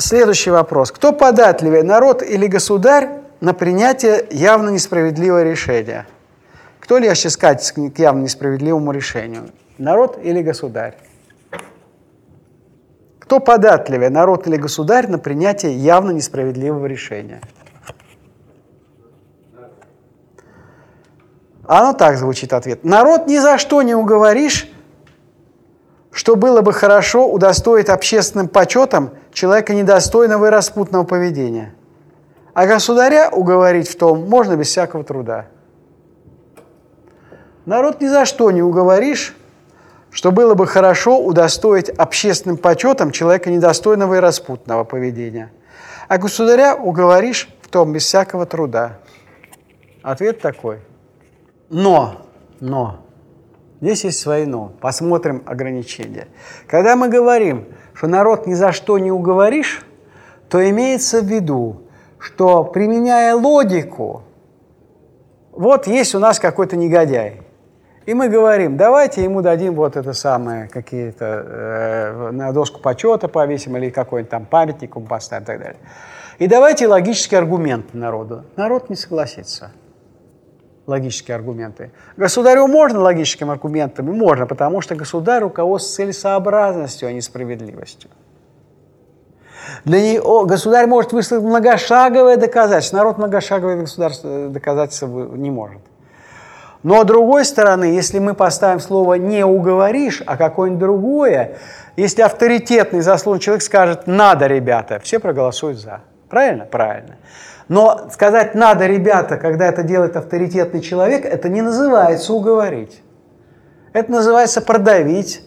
Следующий вопрос. Кто податливее, народ или государь на принятие явно несправедливого решения? Кто легче сказать к явно несправедливому решению? Народ или государь? Кто податливее, народ или государь, на принятие явно несправедливого решения? Оно так звучит ответ. Народ ни за что не уговоришь, что было бы хорошо удостоить общественным почетом человека недостойного и распутного поведения. А государя уговорить в том можно без всякого труда. Народ ни за что не уговоришь, что было бы хорошо удостоить общественным почетом человека недостойного и распутного поведения. А государя уговоришь в том без всякого труда. Ответ такой. Но, но, здесь есть свои но. Посмотрим ограничения. Когда мы говорим, что народ ни за что не уговоришь, то имеется в виду, что применяя логику, вот есть у нас какой-то негодяй, и мы говорим, давайте ему дадим вот это самое, какие-то, э, на доску почета повесим или какой-нибудь там памятник ему поставим и так далее. И давайте логические аргументы народу. Народ не согласится. Логические аргументы. Государю можно логическими аргументами? Можно, потому что государь руководствуется целесообразностью, а не справедливостью. Для него государь может выставить многошаговое доказательство. Народ многошаговое государство доказательство не может. Но с другой стороны, если мы поставим слово «не уговоришь», а какое-нибудь другое, если авторитетный заслуженный человек скажет «надо, ребята», все проголосуют «за». Правильно? Правильно. Но сказать «надо, ребята», когда это делает авторитетный человек, это не называется уговорить. Это называется продавить,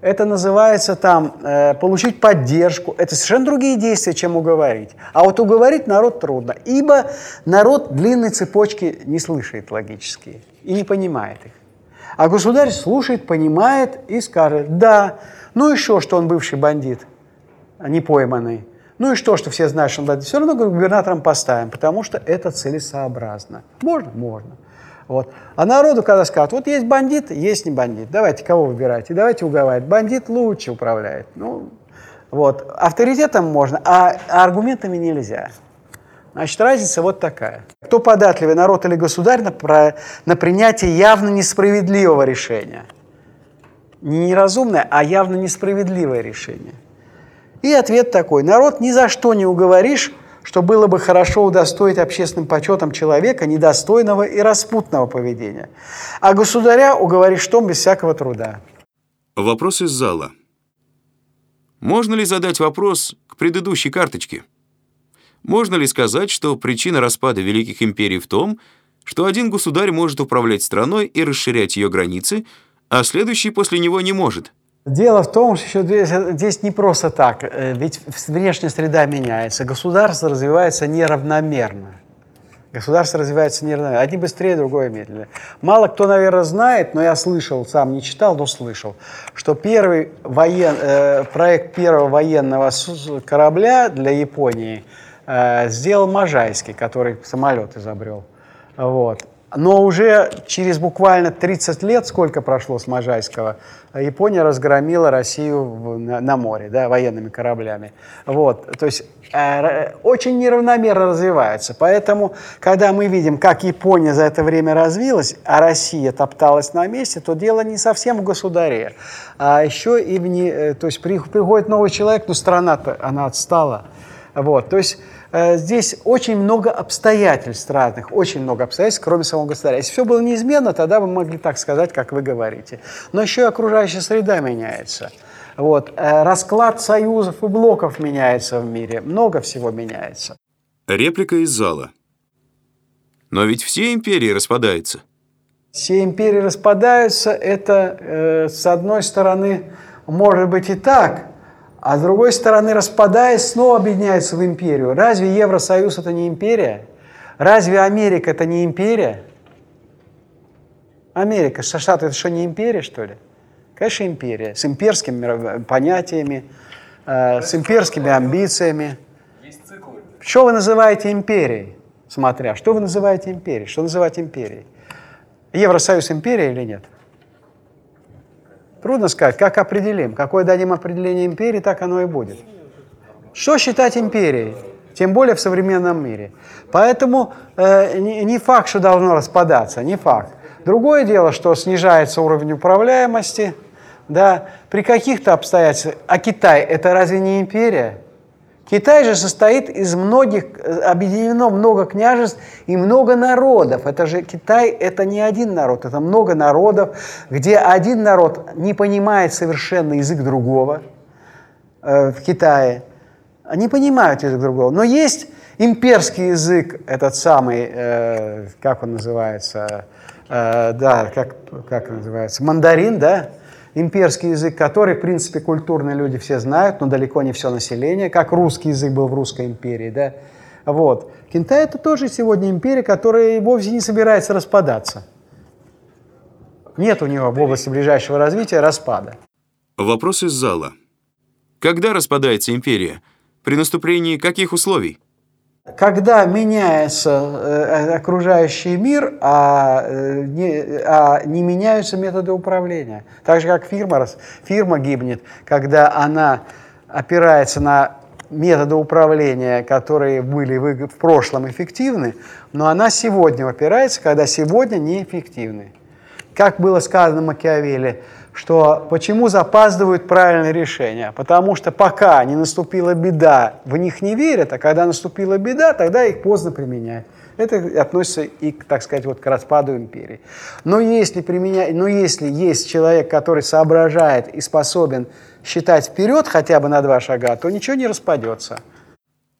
это называется там э, получить поддержку. Это совершенно другие действия, чем уговорить. А вот уговорить народ трудно, ибо народ длинной цепочки не слышит логические и не понимает их. А государь слушает, понимает и скажет, да, ну что, что он бывший бандит, а не пойманный. Ну и что, что все знают, что бандит. Все равно губернатором поставим, потому что это целесообразно. Можно? Можно. Вот. А народу, когда скажут, вот есть бандит, есть не бандит, давайте кого выбирать, и давайте уговаривать. Бандит лучше управляет. Ну, вот. Авторитетом можно, а аргументами нельзя. Значит, разница вот такая. Кто податливый, народ или государь, на, про, на принятие явно несправедливого решения? Не неразумное, а явно несправедливое решение. И ответ такой. Народ ни за что не уговоришь, что было бы хорошо удостоить общественным почетом человека недостойного и распутного поведения. А государя уговоришь что без всякого труда. Вопрос из зала. Можно ли задать вопрос к предыдущей карточке? Можно ли сказать, что причина распада великих империй в том, что один государь может управлять страной и расширять ее границы, а следующий после него не может? Дело в том, что здесь, здесь не просто так, э, ведь внешняя среда меняется, государство развивается неравномерно. Государство развивается неравномерно. Одни быстрее, другое медленнее. Мало кто, наверное, знает, но я слышал, сам не читал, но слышал, что первый воен, э, проект первого военного корабля для Японии – Э, сделал Можайский, который самолет изобрел. Вот. Но уже через буквально 30 лет, сколько прошло с Можайского, Япония разгромила Россию на, на море, да, военными кораблями. Вот. То есть э, очень неравномерно развивается. Поэтому, когда мы видим, как Япония за это время развилась, а Россия топталась на месте, то дело не совсем в государе, а еще и в не... Э, то есть приходит новый человек, но страна-то, она отстала. Вот. То есть здесь очень много обстоятельств разных, очень много обстоятельств, кроме самого государя. Если все было неизменно, тогда вы могли так сказать, как вы говорите. Но еще и окружающая среда меняется. Вот. Э, расклад союзов и блоков меняется в мире. Много всего меняется. Реплика из зала. Но ведь все империи распадаются. Все империи распадаются. Это, э, с одной стороны, может быть и так, а с другой стороны, распадаясь, снова объединяется в империю. Разве Евросоюз это не империя? Разве Америка это не империя? Америка, Штаты это что, не империя, что ли? Конечно, империя. С имперскими понятиями, э, с имперскими амбициями. Что вы называете империей? Смотря, что вы называете империей? Что называть империей? Евросоюз империя или нет? Трудно сказать, как определим. Какое дадим определение империи, так оно и будет. Что считать империей? Тем более в современном мире. Поэтому э, не, не факт, что должно распадаться, не факт. Другое дело, что снижается уровень управляемости, да, при каких-то обстоятельствах. А Китай – это разве не империя? Китай же состоит из многих, объединено много княжеств и много народов. Это же Китай, это не один народ, это много народов, где один народ не понимает совершенно язык другого э, в Китае. Они понимают язык другого. Но есть имперский язык, этот самый, э, как он называется, э, да, как, как называется, мандарин, да, имперский язык, который, в принципе, культурные люди все знают, но далеко не все население, как русский язык был в Русской империи, да. Вот. Китай – это тоже сегодня империя, которая вовсе не собирается распадаться. Нет у него в области ближайшего развития распада. Вопрос из зала. Когда распадается империя? При наступлении каких условий? Когда меняется э, окружающий мир, а э, не, а не меняются методы управления. Так же, как фирма, фирма гибнет, когда она опирается на методы управления, которые были в прошлом эффективны, но она сегодня опирается, когда сегодня неэффективны. Как было сказано Макиавелли, что почему запаздывают правильные решения? Потому что пока не наступила беда, в них не верят, а когда наступила беда, тогда их поздно применять. Это относится и, так сказать, вот к распаду империи. Но если, применять, но если есть человек, который соображает и способен считать вперед хотя бы на два шага, то ничего не распадется.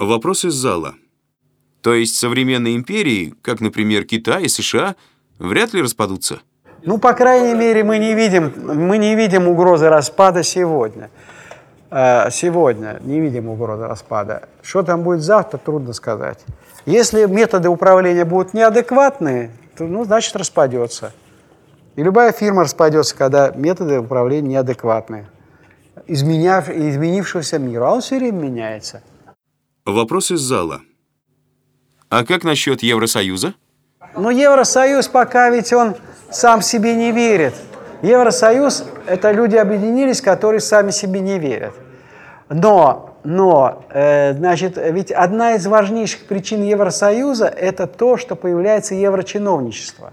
Вопрос из зала. То есть современные империи, как, например, Китай и США, вряд ли распадутся? Ну, по крайней мере, мы не видим, мы не видим угрозы распада сегодня. Э, сегодня не видим угрозы распада. Что там будет завтра, трудно сказать. Если методы управления будут неадекватные, то, ну, значит, распадется. И любая фирма распадется, когда методы управления неадекватные, изменяв, изменившегося мира. А он все время меняется. Вопрос из зала. А как насчет Евросоюза? Ну, Евросоюз пока ведь он сам себе не верит. Евросоюз – это люди объединились, которые сами себе не верят. Но, но э, значит, ведь одна из важнейших причин Евросоюза – это то, что появляется еврочиновничество.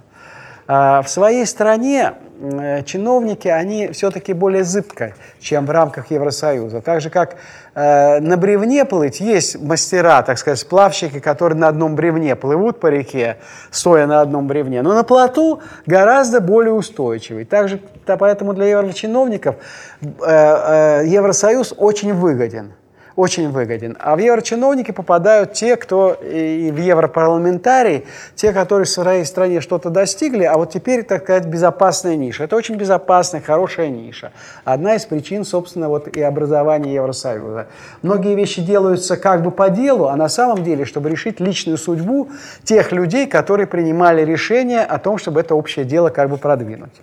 Э, в своей стране чиновники, они все-таки более зыбко, чем в рамках Евросоюза. Так же, как э, на бревне плыть, есть мастера, так сказать, сплавщики, которые на одном бревне плывут по реке, стоя на одном бревне. Но на плоту гораздо более устойчивый. Также, поэтому для еврочиновников э, э, Евросоюз очень выгоден очень выгоден. А в еврочиновники попадают те, кто и в европарламентарии, те, которые в своей стране что-то достигли, а вот теперь, так сказать, безопасная ниша. Это очень безопасная, хорошая ниша. Одна из причин, собственно, вот и образования Евросоюза. Многие вещи делаются как бы по делу, а на самом деле, чтобы решить личную судьбу тех людей, которые принимали решение о том, чтобы это общее дело как бы продвинуть.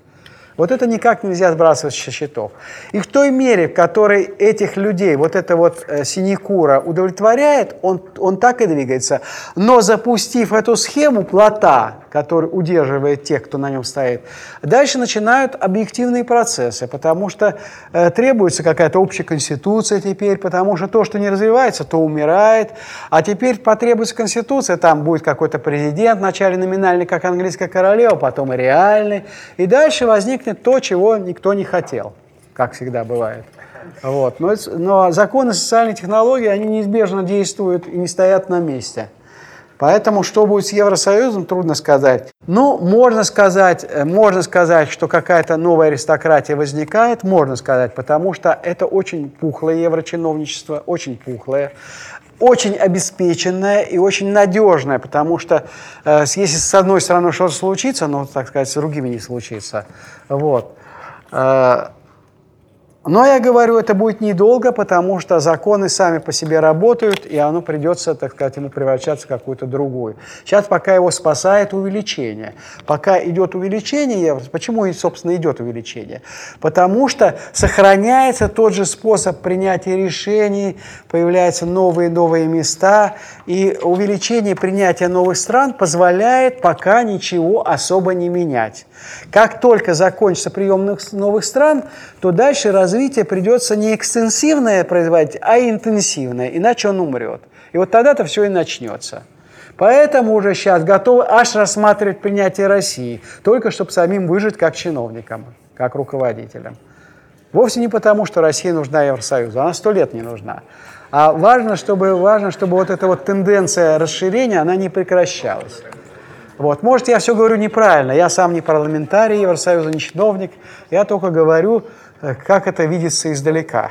Вот это никак нельзя сбрасывать со счетов. И в той мере, в которой этих людей вот эта вот э, синекура удовлетворяет, он, он так и двигается. Но запустив эту схему плота, который удерживает тех, кто на нем стоит, дальше начинают объективные процессы, потому что э, требуется какая-то общая конституция теперь, потому что то, что не развивается, то умирает, а теперь потребуется конституция, там будет какой-то президент, вначале номинальный, как английская королева, потом и реальный, и дальше возникнет то, чего никто не хотел, как всегда бывает. Вот. Но, но законы социальной технологии, они неизбежно действуют и не стоят на месте. Поэтому что будет с Евросоюзом, трудно сказать. Ну, можно сказать, э, можно сказать, что какая-то новая аристократия возникает, можно сказать, потому что это очень пухлое еврочиновничество, очень пухлое очень обеспеченное и очень надежное, потому что э, если с одной стороны что-то случится, но, так сказать, с другими не случится. Вот. Э, но я говорю, это будет недолго, потому что законы сами по себе работают, и оно придется, так сказать, ему превращаться в какую-то другую. Сейчас пока его спасает увеличение. Пока идет увеличение, почему, собственно, идет увеличение? Потому что сохраняется тот же способ принятия решений, появляются новые новые места, и увеличение принятия новых стран позволяет пока ничего особо не менять. Как только закончится прием новых стран, то дальше раз развитие придется не экстенсивное производить, а интенсивное, иначе он умрет. И вот тогда-то все и начнется. Поэтому уже сейчас готовы аж рассматривать принятие России, только чтобы самим выжить как чиновникам, как руководителям. Вовсе не потому, что Россия нужна Евросоюзу, она сто лет не нужна. А важно, чтобы, важно, чтобы вот эта вот тенденция расширения, она не прекращалась. Вот. Может, я все говорю неправильно, я сам не парламентарий Евросоюза, не чиновник, я только говорю, как это видится издалека.